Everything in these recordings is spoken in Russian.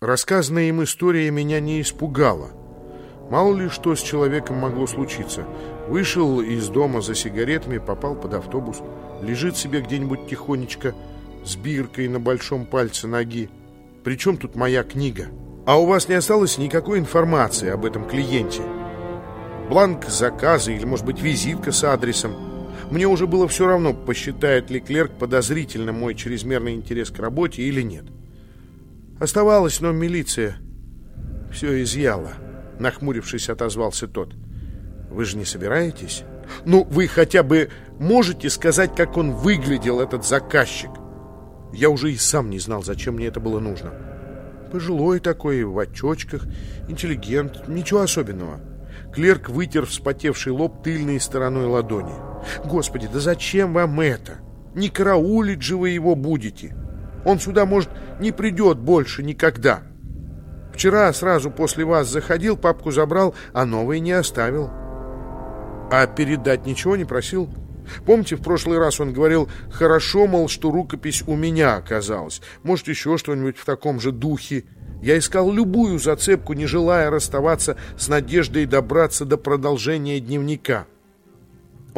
Рассказанная им история меня не испугала. Мало ли что с человеком могло случиться. Вышел из дома за сигаретами, попал под автобус, лежит себе где-нибудь тихонечко с биркой на большом пальце ноги. Причем тут моя книга? А у вас не осталось никакой информации об этом клиенте? Бланк заказа или, может быть, визитка с адресом? Мне уже было все равно, посчитает ли клерк подозрительным мой чрезмерный интерес к работе или нет. Оставалось, но милиция все изъяла. Нахмурившись, отозвался тот. Вы же не собираетесь? Ну, вы хотя бы можете сказать, как он выглядел, этот заказчик? Я уже и сам не знал, зачем мне это было нужно. Пожилой такой, в очочках, интеллигент, ничего особенного. Клерк вытер вспотевший лоб тыльной стороной ладони. «Господи, да зачем вам это? Не караулить же вы его будете. Он сюда, может, не придет больше никогда. Вчера сразу после вас заходил, папку забрал, а новый не оставил. А передать ничего не просил?» Помните, в прошлый раз он говорил, хорошо, мол, что рукопись у меня оказалась. Может, еще что-нибудь в таком же духе. Я искал любую зацепку, не желая расставаться с надеждой добраться до продолжения дневника.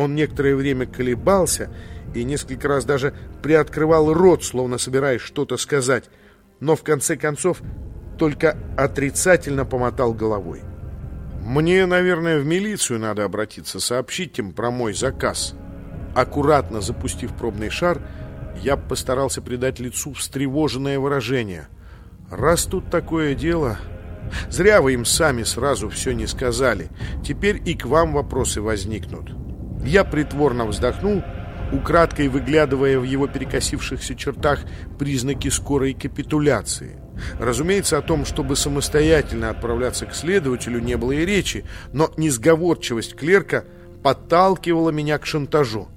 Он некоторое время колебался и несколько раз даже приоткрывал рот, словно собираясь что-то сказать, но в конце концов только отрицательно помотал головой. «Мне, наверное, в милицию надо обратиться, сообщить им про мой заказ». Аккуратно запустив пробный шар, я постарался придать лицу встревоженное выражение. «Раз тут такое дело...» Зря вы им сами сразу все не сказали. Теперь и к вам вопросы возникнут. Я притворно вздохнул, украдкой выглядывая в его перекосившихся чертах признаки скорой капитуляции. Разумеется, о том, чтобы самостоятельно отправляться к следователю, не было и речи, но несговорчивость клерка подталкивала меня к шантажу.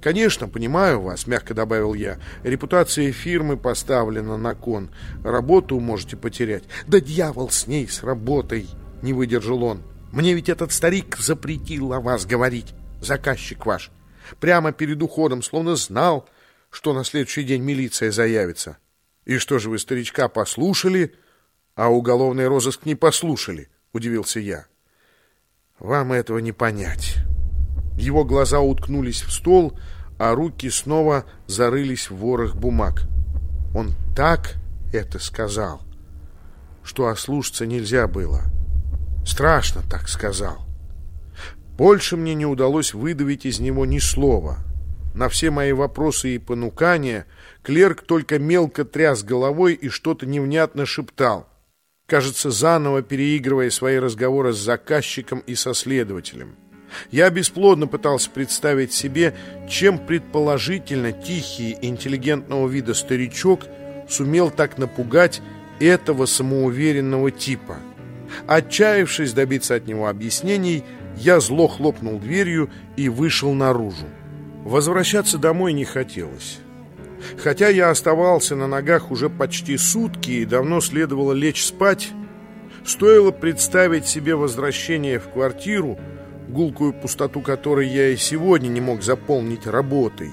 «Конечно, понимаю вас», — мягко добавил я. «Репутация фирмы поставлена на кон. Работу можете потерять». «Да дьявол с ней, с работой!» — не выдержал он. «Мне ведь этот старик запретил о вас говорить, заказчик ваш. Прямо перед уходом, словно знал, что на следующий день милиция заявится. И что же вы старичка послушали, а уголовный розыск не послушали?» — удивился я. «Вам этого не понять». Его глаза уткнулись в стол, а руки снова зарылись в ворох бумаг. Он так это сказал, что ослушаться нельзя было. Страшно так сказал. Больше мне не удалось выдавить из него ни слова. На все мои вопросы и понукания клерк только мелко тряс головой и что-то невнятно шептал, кажется, заново переигрывая свои разговоры с заказчиком и со следователем. Я бесплодно пытался представить себе, чем предположительно тихий, интеллигентного вида старичок сумел так напугать этого самоуверенного типа. Отчаявшись добиться от него объяснений, я зло хлопнул дверью и вышел наружу. Возвращаться домой не хотелось. Хотя я оставался на ногах уже почти сутки и давно следовало лечь спать, стоило представить себе возвращение в квартиру, гулкую пустоту которой я и сегодня не мог заполнить работой.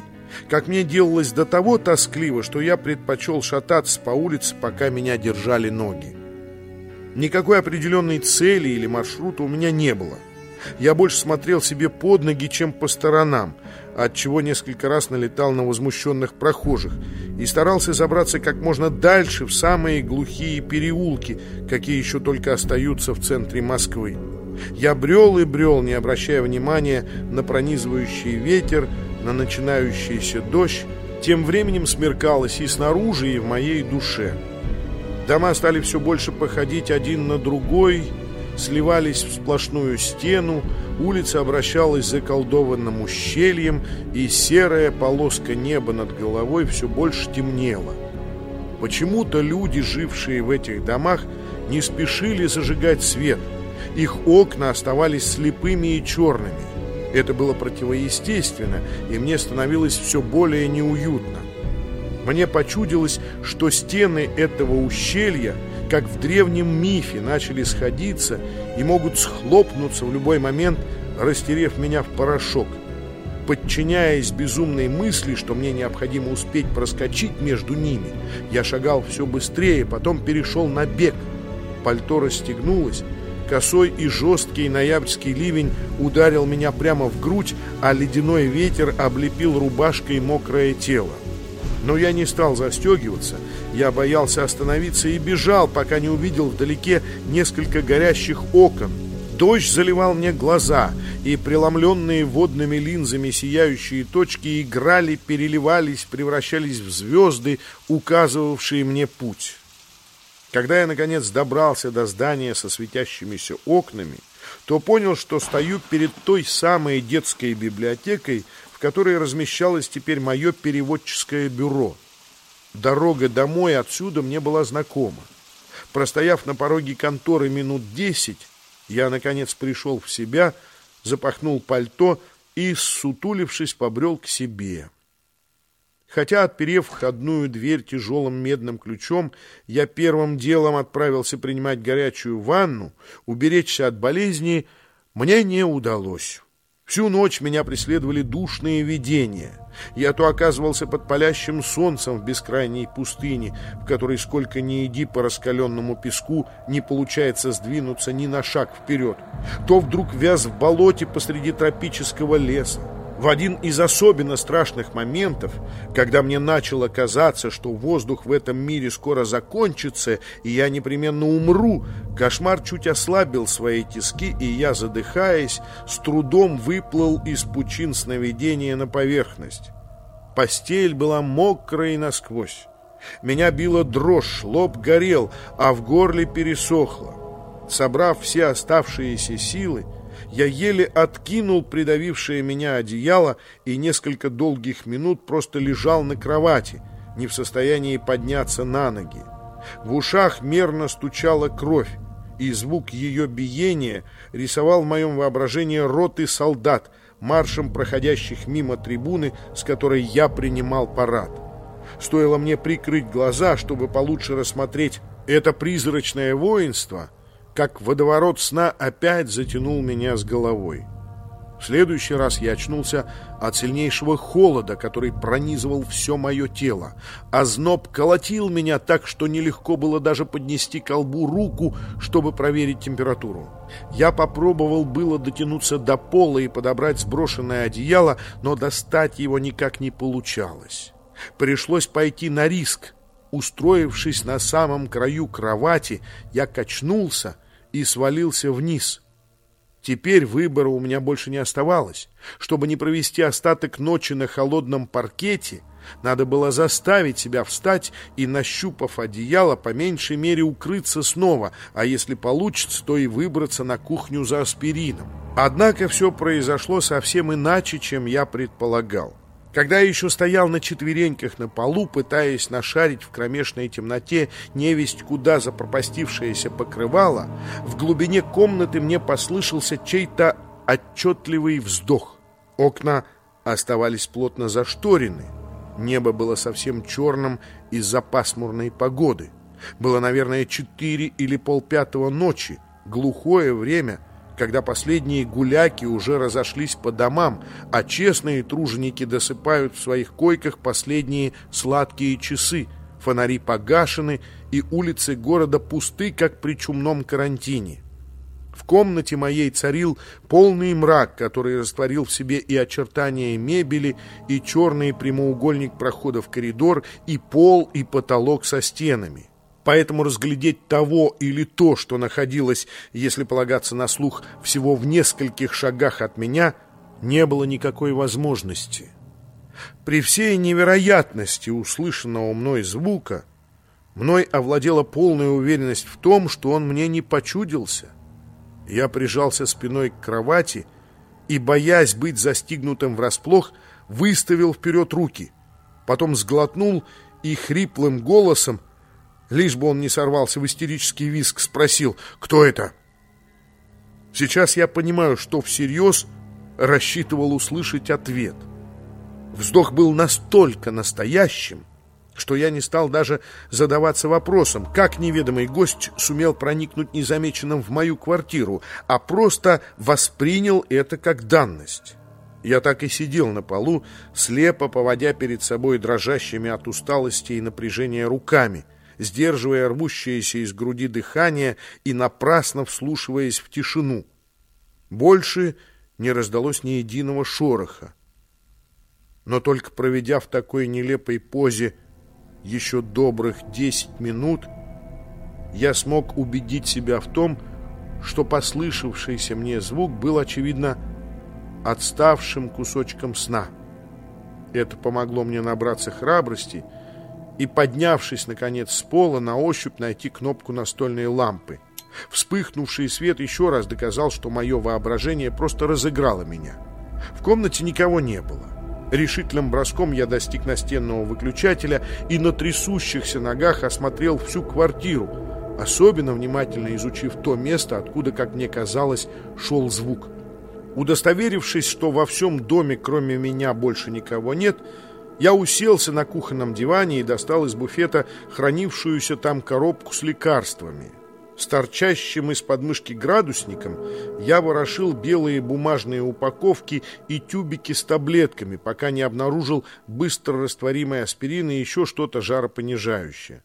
Как мне делалось до того тоскливо, что я предпочел шататься по улице, пока меня держали ноги. Никакой определенной цели или маршрута у меня не было. Я больше смотрел себе под ноги, чем по сторонам, отчего несколько раз налетал на возмущенных прохожих и старался забраться как можно дальше в самые глухие переулки, какие еще только остаются в центре Москвы. Я брел и брел, не обращая внимания на пронизывающий ветер, на начинающийся дождь. Тем временем смеркалось и снаружи, и в моей душе. Дома стали все больше походить один на другой, сливались в сплошную стену, улица обращалась заколдованным ущельем, и серая полоска неба над головой все больше темнела. Почему-то люди, жившие в этих домах, не спешили зажигать свет – их окна оставались слепыми и черными. Это было противоестественно, и мне становилось все более неуютно. Мне почудилось, что стены этого ущелья, как в древнем мифе, начали сходиться и могут схлопнуться в любой момент, растерев меня в порошок. Подчиняясь безумной мысли, что мне необходимо успеть проскочить между ними, я шагал все быстрее, потом перешел на бег. Пальто расстегнулось, косой и жесткий ноябрьский ливень ударил меня прямо в грудь, а ледяной ветер облепил рубашкой мокрое тело. Но я не стал застегиваться, я боялся остановиться и бежал, пока не увидел вдалеке несколько горящих окон. Дождь заливал мне глаза, и преломленные водными линзами сияющие точки играли, переливались, превращались в звезды, указывавшие мне путь. Когда я, наконец, добрался до здания со светящимися окнами, то понял, что стою перед той самой детской библиотекой, в которой размещалось теперь мое переводческое бюро. Дорога домой отсюда мне была знакома. Простояв на пороге конторы минут десять, я, наконец, пришел в себя, запахнул пальто и, сутулившись, побрел к себе. Хотя, отперев входную дверь тяжелым медным ключом, я первым делом отправился принимать горячую ванну, уберечься от болезни, мне не удалось. Всю ночь меня преследовали душные видения. Я то оказывался под палящим солнцем в бескрайней пустыне, в которой сколько ни иди по раскаленному песку, не получается сдвинуться ни на шаг вперед, то вдруг вяз в болоте посреди тропического леса. В один из особенно страшных моментов, когда мне начало казаться, что воздух в этом мире скоро закончится, и я непременно умру, кошмар чуть ослабил свои тиски, и я, задыхаясь, с трудом выплыл из пучин сновидения на поверхность. Постель была мокрой насквозь. Меня била дрожь, лоб горел, а в горле пересохло. Собрав все оставшиеся силы, я еле откинул придавившее меня одеяло и несколько долгих минут просто лежал на кровати, не в состоянии подняться на ноги. В ушах мерно стучала кровь, и звук ее биения рисовал в моем воображении роты солдат, маршем проходящих мимо трибуны, с которой я принимал парад. Стоило мне прикрыть глаза, чтобы получше рассмотреть это призрачное воинство — как водоворот сна опять затянул меня с головой. В следующий раз я очнулся от сильнейшего холода, который пронизывал все мое тело. А зноб колотил меня так, что нелегко было даже поднести к колбу руку, чтобы проверить температуру. Я попробовал было дотянуться до пола и подобрать сброшенное одеяло, но достать его никак не получалось. Пришлось пойти на риск. Устроившись на самом краю кровати, я качнулся, и свалился вниз. Теперь выбора у меня больше не оставалось. Чтобы не провести остаток ночи на холодном паркете, надо было заставить себя встать и, нащупав одеяло, по меньшей мере укрыться снова, а если получится, то и выбраться на кухню за аспирином. Однако все произошло совсем иначе, чем я предполагал. Когда я еще стоял на четвереньках на полу, пытаясь нашарить в кромешной темноте невесть куда запропастившееся покрывало, в глубине комнаты мне послышался чей-то отчетливый вздох. Окна оставались плотно зашторены. Небо было совсем черным из-за пасмурной погоды. Было, наверное, четыре или полпятого ночи, глухое время — когда последние гуляки уже разошлись по домам, а честные труженики досыпают в своих койках последние сладкие часы, фонари погашены и улицы города пусты, как при чумном карантине. В комнате моей царил полный мрак, который растворил в себе и очертания мебели, и черный прямоугольник прохода в коридор, и пол, и потолок со стенами поэтому разглядеть того или то, что находилось, если полагаться на слух, всего в нескольких шагах от меня, не было никакой возможности. При всей невероятности услышанного мной звука мной овладела полная уверенность в том, что он мне не почудился. Я прижался спиной к кровати и, боясь быть застигнутым врасплох, выставил вперед руки, потом сглотнул и хриплым голосом Лишь бы он не сорвался в истерический визг, спросил, кто это? Сейчас я понимаю, что всерьез рассчитывал услышать ответ. Вздох был настолько настоящим, что я не стал даже задаваться вопросом, как неведомый гость сумел проникнуть незамеченным в мою квартиру, а просто воспринял это как данность. Я так и сидел на полу, слепо поводя перед собой дрожащими от усталости и напряжения руками, сдерживая рвущееся из груди дыхание и напрасно вслушиваясь в тишину. Больше не раздалось ни единого шороха. Но только проведя в такой нелепой позе еще добрых десять минут, я смог убедить себя в том, что послышавшийся мне звук был, очевидно, отставшим кусочком сна. Это помогло мне набраться храбрости и, поднявшись, наконец, с пола, на ощупь найти кнопку настольной лампы. Вспыхнувший свет еще раз доказал, что мое воображение просто разыграло меня. В комнате никого не было. Решительным броском я достиг настенного выключателя и на трясущихся ногах осмотрел всю квартиру, особенно внимательно изучив то место, откуда, как мне казалось, шел звук. Удостоверившись, что во всем доме, кроме меня, больше никого нет, я уселся на кухонном диване и достал из буфета хранившуюся там коробку с лекарствами. С торчащим из подмышки градусником я ворошил белые бумажные упаковки и тюбики с таблетками, пока не обнаружил быстро растворимый аспирин и еще что-то жаропонижающее.